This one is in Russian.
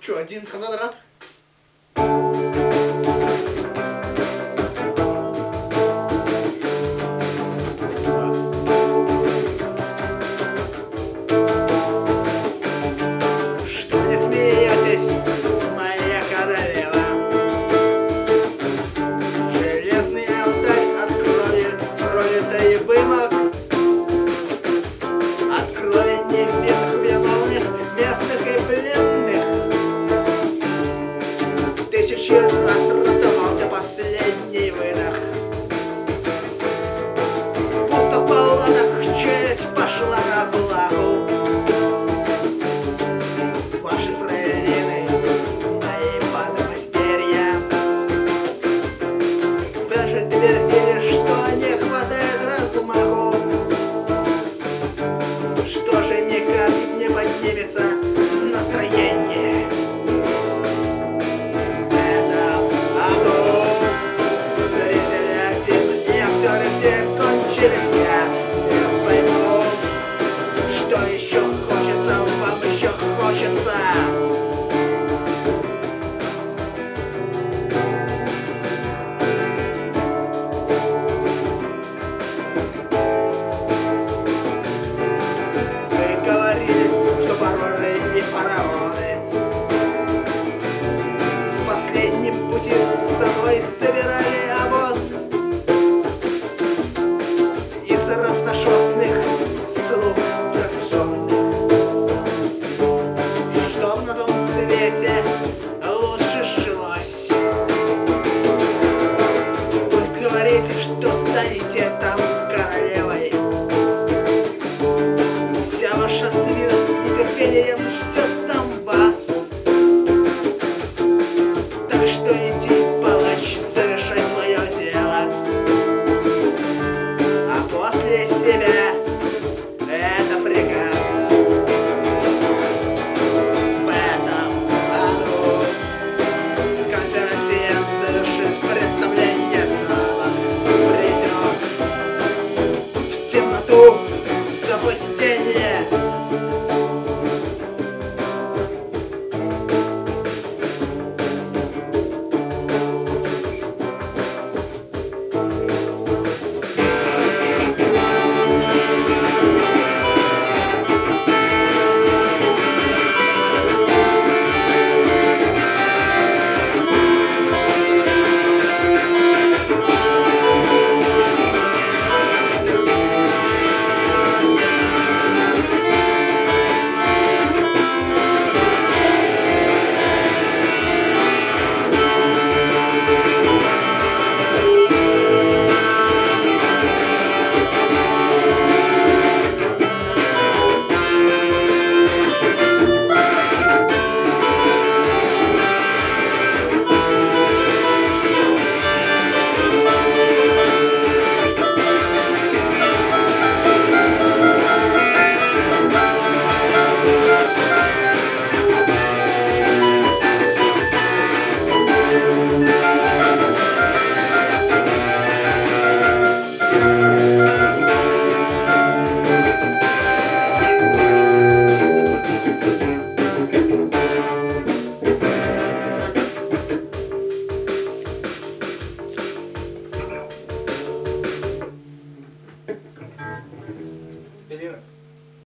Что, один квадрат? Что станете там королевой. Вся ваша свина с нетерпением ждет.